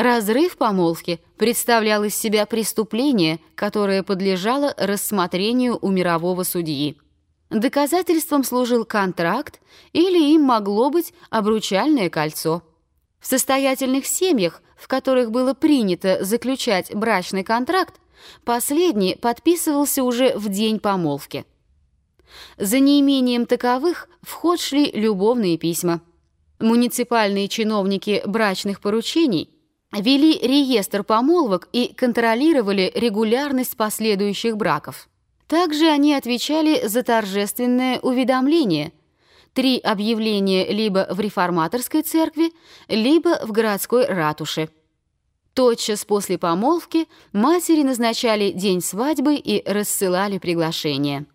Разрыв помолвки представлял из себя преступление, которое подлежало рассмотрению у мирового судьи. Доказательством служил контракт или им могло быть обручальное кольцо. В состоятельных семьях, в которых было принято заключать брачный контракт, последний подписывался уже в день помолвки. За неимением таковых в ход шли любовные письма. Муниципальные чиновники брачных поручений вели реестр помолвок и контролировали регулярность последующих браков. Также они отвечали за торжественное уведомление. Три объявления либо в реформаторской церкви, либо в городской ратуше. Тотчас после помолвки матери назначали день свадьбы и рассылали приглашения.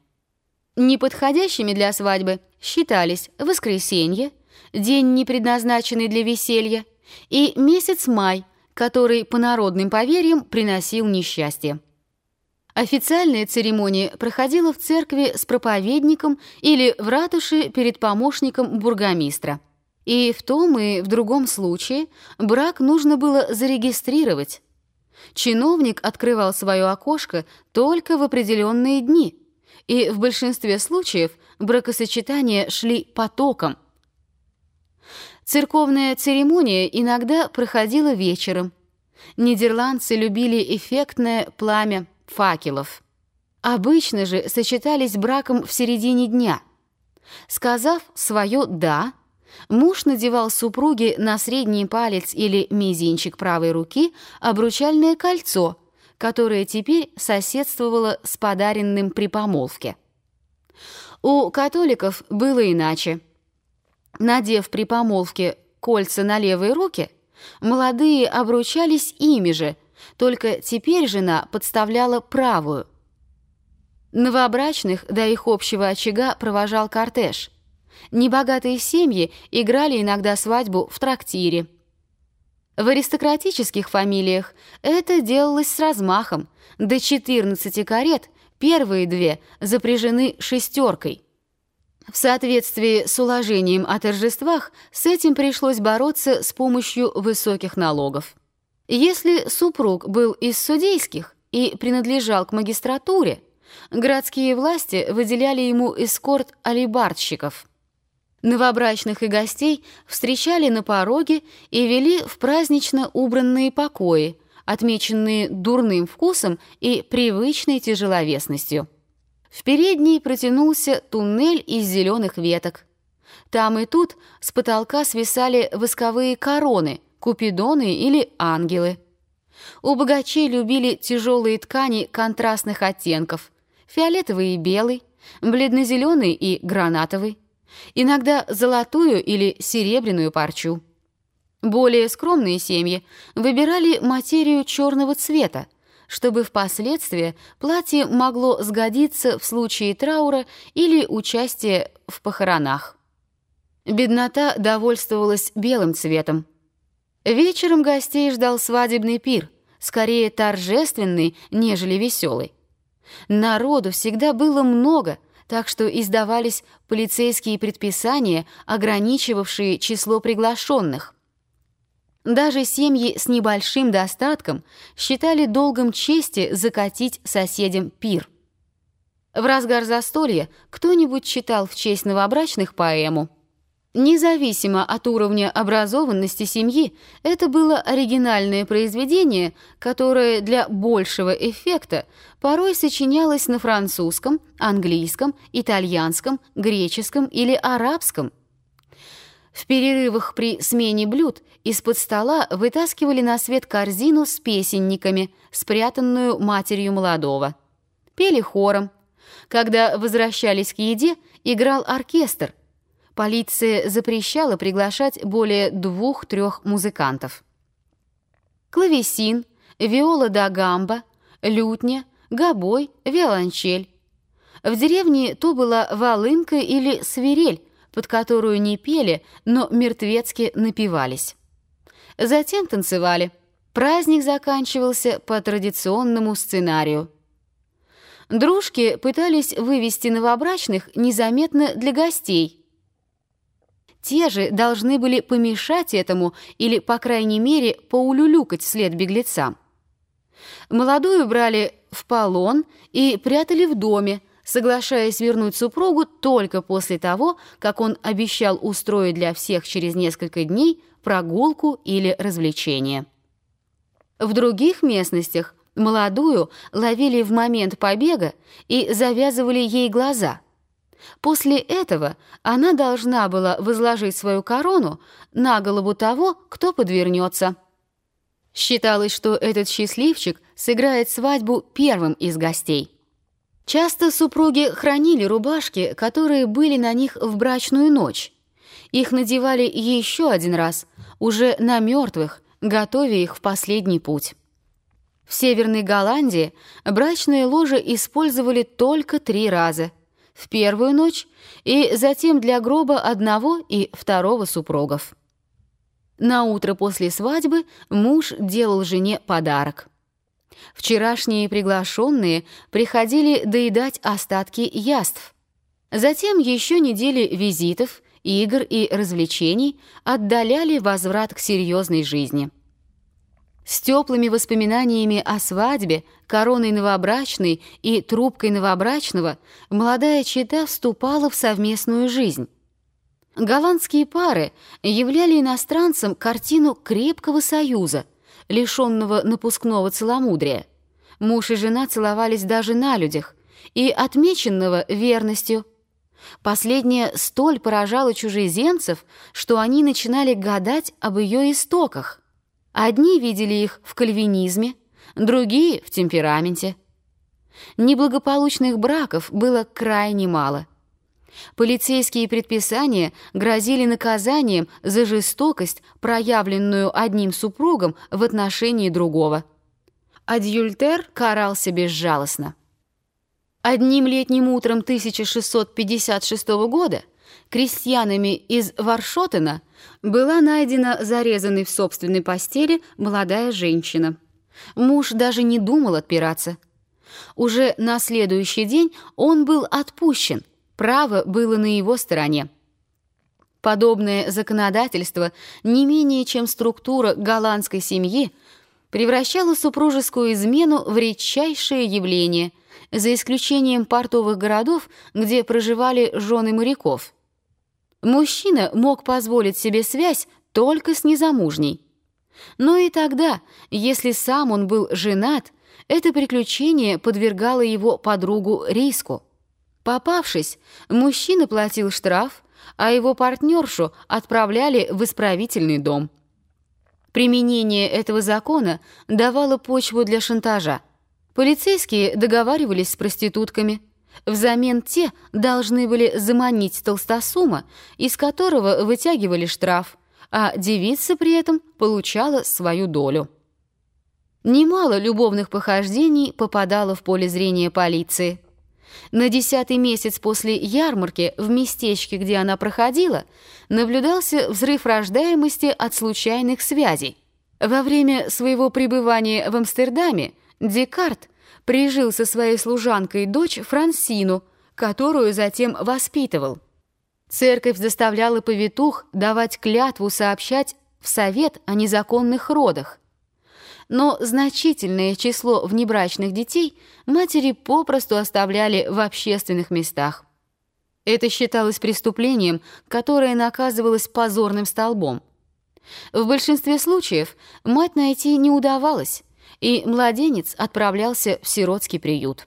Неподходящими для свадьбы считались воскресенье, день, не предназначенный для веселья, и месяц май, который по народным поверьям приносил несчастье. Официальная церемония проходила в церкви с проповедником или в ратуше перед помощником бургомистра. И в том и в другом случае брак нужно было зарегистрировать. Чиновник открывал свое окошко только в определенные дни, и в большинстве случаев бракосочетания шли потоком. Церковная церемония иногда проходила вечером. Нидерландцы любили эффектное пламя факелов. Обычно же сочетались браком в середине дня. Сказав свое «да», муж надевал супруге на средний палец или мизинчик правой руки обручальное кольцо, которое теперь соседствовало с подаренным при помолвке. У католиков было иначе. Надев при помолвке кольца на левые руки, молодые обручались ими же – только теперь жена подставляла правую. Новобрачных до их общего очага провожал кортеж. Небогатые семьи играли иногда свадьбу в трактире. В аристократических фамилиях это делалось с размахом. До 14 карет первые две запряжены шестеркой. В соответствии с уложением о торжествах с этим пришлось бороться с помощью высоких налогов. Если супруг был из судейских и принадлежал к магистратуре, городские власти выделяли ему эскорт алибардщиков. Новобрачных и гостей встречали на пороге и вели в празднично убранные покои, отмеченные дурным вкусом и привычной тяжеловесностью. В передней протянулся туннель из зеленых веток. Там и тут с потолка свисали восковые короны, купидоны или ангелы. У богачей любили тяжелые ткани контрастных оттенков – фиолетовый и белый, бледно-зеленый и гранатовый, иногда золотую или серебряную парчу. Более скромные семьи выбирали материю черного цвета, чтобы впоследствии платье могло сгодиться в случае траура или участия в похоронах. Беднота довольствовалась белым цветом – Вечером гостей ждал свадебный пир, скорее торжественный, нежели веселый. Народу всегда было много, так что издавались полицейские предписания, ограничивавшие число приглашенных. Даже семьи с небольшим достатком считали долгом чести закатить соседям пир. В разгар застолья кто-нибудь читал в честь новобрачных поэму. Независимо от уровня образованности семьи, это было оригинальное произведение, которое для большего эффекта порой сочинялось на французском, английском, итальянском, греческом или арабском. В перерывах при смене блюд из-под стола вытаскивали на свет корзину с песенниками, спрятанную матерью молодого. Пели хором. Когда возвращались к еде, играл оркестр – полиция запрещала приглашать более двух-трех музыкантов. Клавесин, виола да гамба, лютня, гобой, виолончель. В деревне то была волынка или свирель, под которую не пели, но мертвецки напивались. Затем танцевали. Праздник заканчивался по традиционному сценарию. Дружки пытались вывести новобрачных незаметно для гостей – те же должны были помешать этому или, по крайней мере, поулюлюкать вслед беглецам. Молодую брали в полон и прятали в доме, соглашаясь вернуть супругу только после того, как он обещал устроить для всех через несколько дней прогулку или развлечение. В других местностях молодую ловили в момент побега и завязывали ей глаза. После этого она должна была возложить свою корону на голову того, кто подвернется. Считалось, что этот счастливчик сыграет свадьбу первым из гостей. Часто супруги хранили рубашки, которые были на них в брачную ночь. Их надевали еще один раз, уже на мертвых, готовя их в последний путь. В Северной Голландии брачные ложи использовали только три раза. В первую ночь и затем для гроба одного и второго супругов. На утро после свадьбы муж делал жене подарок. Вчерашние приглашенные приходили доедать остатки яств. Затем еще недели визитов, игр и развлечений отдаляли возврат к серьезной жизни. С теплыми воспоминаниями о свадьбе, короной новобрачной и трубкой новобрачного молодая чета вступала в совместную жизнь. Голландские пары являли иностранцам картину крепкого союза – лишенного напускного целомудрия. Муж и жена целовались даже на людях, и отмеченного верностью. Последнее столь поражало чужеземцев, что они начинали гадать об ее истоках. Одни видели их в кальвинизме, другие — в темпераменте. Неблагополучных браков было крайне мало — Полицейские предписания грозили наказанием за жестокость, проявленную одним супругом в отношении другого. Адюльтер карался безжалостно. Одним летним утром 1656 года крестьянами из Варшотена была найдена зарезанной в собственной постели молодая женщина. Муж даже не думал отпираться. Уже на следующий день он был отпущен – Право было на его стороне. Подобное законодательство, не менее чем структура голландской семьи, превращало супружескую измену в редчайшее явление, за исключением портовых городов, где проживали жены моряков. Мужчина мог позволить себе связь только с незамужней. Но и тогда, если сам он был женат, это приключение подвергало его подругу риску. Попавшись, мужчина платил штраф, а его партнершу отправляли в исправительный дом. Применение этого закона давало почву для шантажа. Полицейские договаривались с проститутками. Взамен те должны были заманить толстосума, из которого вытягивали штраф, а девица при этом получала свою долю. Немало любовных похождений попадало в поле зрения полиции. На десятый месяц после ярмарки в местечке, где она проходила, наблюдался взрыв рождаемости от случайных связей. Во время своего пребывания в Амстердаме Декарт прижил со своей служанкой дочь Франсину, которую затем воспитывал. Церковь заставляла повитух давать клятву сообщать в совет о незаконных родах но значительное число внебрачных детей матери попросту оставляли в общественных местах. Это считалось преступлением, которое наказывалось позорным столбом. В большинстве случаев мать найти не удавалось, и младенец отправлялся в сиротский приют.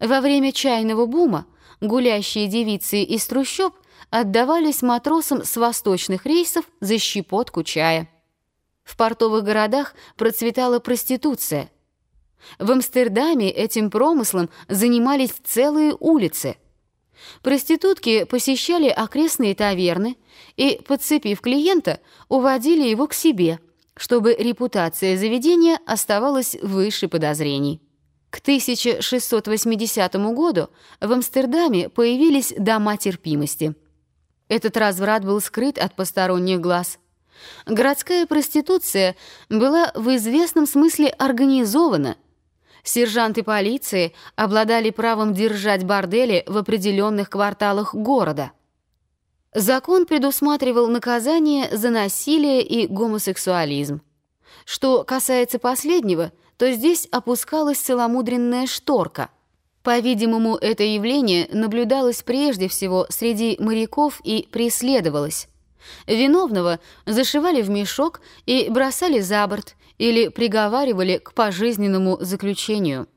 Во время чайного бума гулящие девицы из трущоб отдавались матросам с восточных рейсов за щепотку чая. В портовых городах процветала проституция. В Амстердаме этим промыслом занимались целые улицы. Проститутки посещали окрестные таверны и, подцепив клиента, уводили его к себе, чтобы репутация заведения оставалась выше подозрений. К 1680 году в Амстердаме появились дома терпимости. Этот разврат был скрыт от посторонних глаз – Городская проституция была в известном смысле организована. Сержанты полиции обладали правом держать бордели в определенных кварталах города. Закон предусматривал наказание за насилие и гомосексуализм. Что касается последнего, то здесь опускалась целомудренная шторка. По-видимому, это явление наблюдалось прежде всего среди моряков и преследовалось. Виновного зашивали в мешок и бросали за борт или приговаривали к пожизненному заключению.